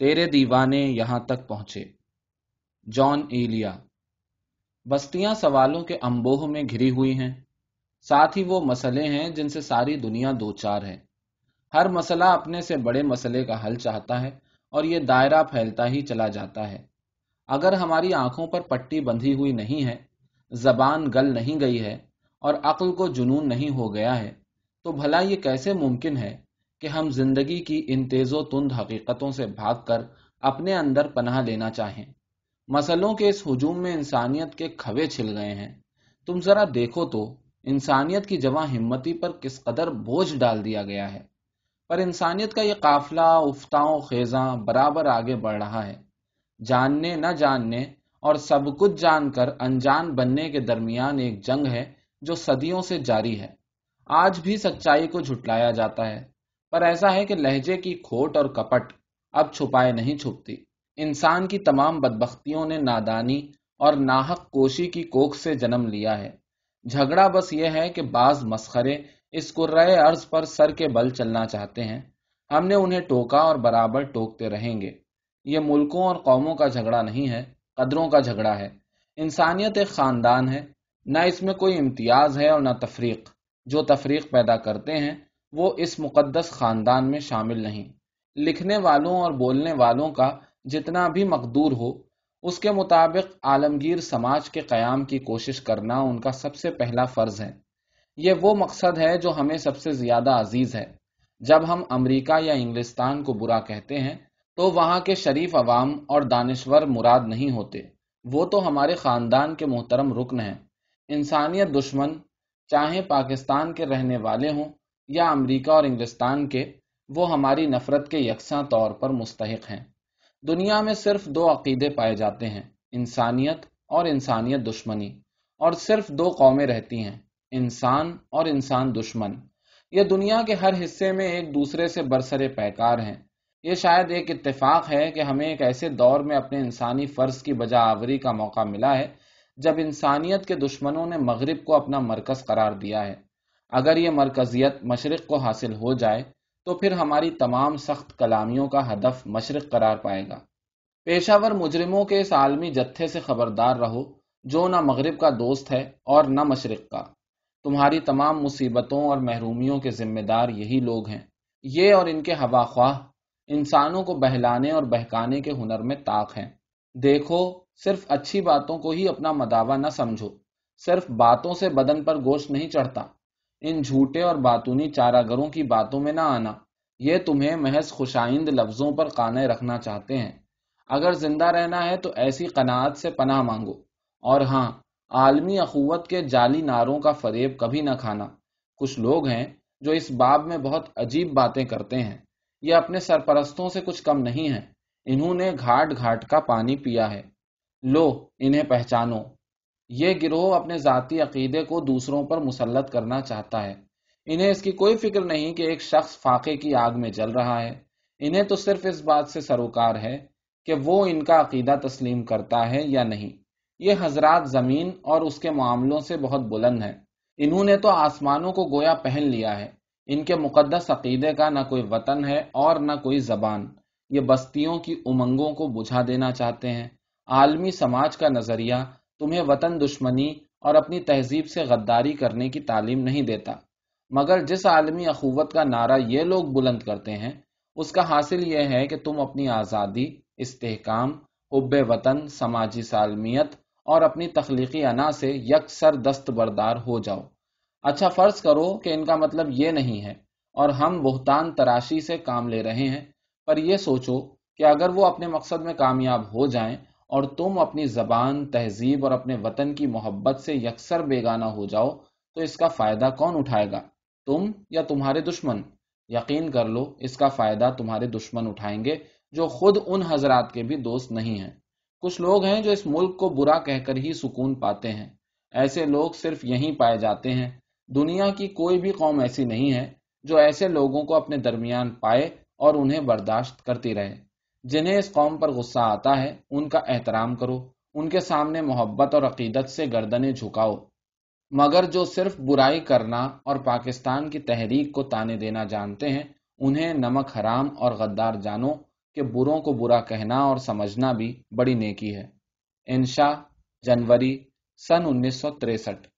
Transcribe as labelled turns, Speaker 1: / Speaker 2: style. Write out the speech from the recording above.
Speaker 1: تیرے دیوانے یہاں تک پہنچے۔ جان ایلیا، بستیاں سوالوں کے امبوہ میں گھری ہوئی ہیں۔ ساتھ ہی وہ مسئلے ہیں جن سے ساری دنیا دو چار ہے۔ ہر مسئلہ اپنے سے بڑے مسئلے کا حل چاہتا ہے اور یہ دائرہ پھیلتا ہی چلا جاتا ہے۔ اگر ہماری آنکھوں پر پٹی بندھی ہوئی نہیں ہے، زبان گل نہیں گئی ہے اور عقل کو جنون نہیں ہو گیا ہے، تو بھلا یہ کیسے ممکن ہے کہ ہم زندگی کی ان تیز و تند حقیقتوں سے بھاگ کر اپنے اندر پناہ لینا چاہیں۔ مسلوں کے اس ہجوم میں انسانیت کے کھوے چھل گئے ہیں۔ تم ذرا دیکھو تو انسانیت کی جمع ہمتی پر کس قدر بوجھ ڈال دیا گیا ہے۔ پر انسانیت کا یہ قافلہ افتاؤں خیزاں برابر آگے بڑھ رہا ہے۔ جاننے نہ جاننے اور سب کچھ جان کر انجان بننے کے درمیان ایک جنگ ہے جو صدیوں سے جاری ہے۔ آج بھی سچائی کو جھٹلایا جاتا ہے۔ پر ایسا ہے کہ لہجے کی کھوٹ اور کپٹ اب چھپائے نہیں چھپتی۔ انسان کی تمام بدبختیوں نے نادانی اور ناحق کوشی کی کوکھ سے جنم لیا ہے۔ جھگڑا بس یہ ہے کہ بعض مسخرے اس قرائے عرض پر سر کے بل چلنا چاہتے ہیں۔ ہم نے انہیں ٹوکا اور برابر ٹوکتے رہیں گے۔ یہ ملکوں اور قوموں کا جھگڑا نہیں ہے، قدروں کا جھگڑا ہے۔ انسانیت ایک خاندان ہے۔ نہ اس میں کوئی امتیاز ہے اور نہ تفریق۔ جو تفریق پیدا کرتے ہیں وہ اس مقدس خاندان میں شامل نہیں۔ لکھنے والوں اور بولنے والوں کا جتنا بھی مقدور ہو، اس کے مطابق عالمگیر سماج کے قیام کی کوشش کرنا ان کا سب سے پہلا فرض ہے۔ یہ وہ مقصد ہے جو ہمیں سب سے زیادہ عزیز ہے۔ جب ہم امریکہ یا انگلستان کو برا کہتے ہیں، تو وہاں کے شریف عوام اور دانشور مراد نہیں ہوتے۔ وہ تو ہمارے خاندان کے محترم رکن ہیں۔ انسانیت دشمن، چاہے پاکستان کے رہنے والے ہوں یا امریکہ اور انگلستان کے، وہ ہماری نفرت کے یکساں طور پر مستحق ہیں۔ دنیا میں صرف دو عقیدے پائے جاتے ہیں، انسانیت اور انسانیت دشمنی۔ اور صرف دو قومیں رہتی ہیں، انسان اور انسان دشمن۔ یہ دنیا کے ہر حصے میں ایک دوسرے سے برسرے پیکار ہیں۔ یہ شاید ایک اتفاق ہے کہ ہمیں ایک ایسے دور میں اپنے انسانی فرض کی بجا آوری کا موقع ملا ہے، جب انسانیت کے دشمنوں نے مغرب کو اپنا مرکز قرار دیا ہے۔ اگر یہ مرکزیت مشرق کو حاصل ہو جائے، تو پھر ہماری تمام سخت کلامیوں کا ہدف مشرق قرار پائے گا۔ پیشہ ور مجرموں کے اس عالمی جتھے سے خبردار رہو، جو نہ مغرب کا دوست ہے اور نہ مشرق کا۔ تمہاری تمام مصیبتوں اور محرومیوں کے ذمہ دار یہی لوگ ہیں۔ یہ اور ان کے ہوا خواہ انسانوں کو بہلانے اور بہکانے کے ہنر میں طاق ہیں۔ دیکھو، صرف اچھی باتوں کو ہی اپنا مداوع نہ سمجھو۔ صرف باتوں سے بدن پر گوشت نہیں چڑھتا۔ ان جھوٹے اور باتونی چارہ گروں کی باتوں میں نہ آنا۔ یہ تمہیں محض خوشائند لفظوں پر کانے رکھنا چاہتے ہیں۔ اگر زندہ رہنا ہے تو ایسی قناعت سے پناہ مانگو۔ اور ہاں عالمی اخوت کے جعلی ناروں کا فریب کبھی نہ کھانا۔ کچھ لوگ ہیں جو اس باب میں بہت عجیب باتیں کرتے ہیں۔ یہ اپنے سرپرستوں سے کچھ کم نہیں ہے انہوں نے گھاٹ گھاٹ کا پانی پیا ہے۔ لو، انہیں پہچانو۔ یہ گروہ اپنے ذاتی عقیدے کو دوسروں پر مسلط کرنا چاہتا ہے۔ انہیں اس کی کوئی فکر نہیں کہ ایک شخص فاقے کی آگ میں جل رہا ہے۔ انہیں تو صرف اس بات سے سروکار ہے کہ وہ ان کا عقیدہ تسلیم کرتا ہے یا نہیں۔ یہ حضرات زمین اور اس کے معاملوں سے بہت بلند ہیں۔ انہوں نے تو آسمانوں کو گویا پہن لیا ہے۔ ان کے مقدس عقیدے کا نہ کوئی وطن ہے اور نہ کوئی زبان۔ یہ بستیوں کی امنگوں کو بجھا دینا چاہتے ہیں۔ عالمی سماج کا نظریہ تمہیں وطن دشمنی اور اپنی تہذیب سے غداری کرنے کی تعلیم نہیں دیتا۔ مگر جس عالمی اخوت کا نعرہ یہ لوگ بلند کرتے ہیں، اس کا حاصل یہ ہے کہ تم اپنی آزادی، استحکام، حب وطن، سماجی سالمیت اور اپنی تخلیقی انا سے یک سر دست بردار ہو جاؤ۔ اچھا فرض کرو کہ ان کا مطلب یہ نہیں ہے اور ہم بہتان تراشی سے کام لے رہے ہیں، پر یہ سوچو کہ اگر وہ اپنے مقصد میں کامیاب ہو جائیں اور تم اپنی زبان، تہذیب اور اپنے وطن کی محبت سے یکسر بیگانہ ہو جاؤ، تو اس کا فائدہ کون اٹھائے گا؟ تم یا تمہارے دشمن؟ یقین کر لو، اس کا فائدہ تمہارے دشمن اٹھائیں گے جو خود ان حضرات کے بھی دوست نہیں ہیں۔ کچھ لوگ ہیں جو اس ملک کو برا کہہ کر ہی سکون پاتے ہیں۔ ایسے لوگ صرف یہیں پائے جاتے ہیں۔ دنیا کی کوئی بھی قوم ایسی نہیں ہے جو ایسے لوگوں کو اپنے درمیان پائے اور انہیں برداشت کرتی رہے۔ جنہیں اس قوم پر غصہ آتا ہے، ان کا احترام کرو، ان کے سامنے محبت اور عقیدت سے گردنیں جھکاؤ۔ مگر جو صرف برائی کرنا اور پاکستان کی تحریک کو تانے دینا جانتے ہیں، انہیں نمک حرام اور غدار جانو کہ بروں کو برا کہنا اور سمجھنا بھی بڑی نیکی ہے۔ انشا جنوری سن انیس سو تریسٹھ۔